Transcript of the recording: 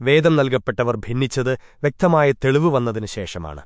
വേദം നൽകപ്പെട്ടവർ ഭിന്നിച്ചത് വ്യക്തമായ തെളിവ് വന്നതിനു ശേഷമാണ്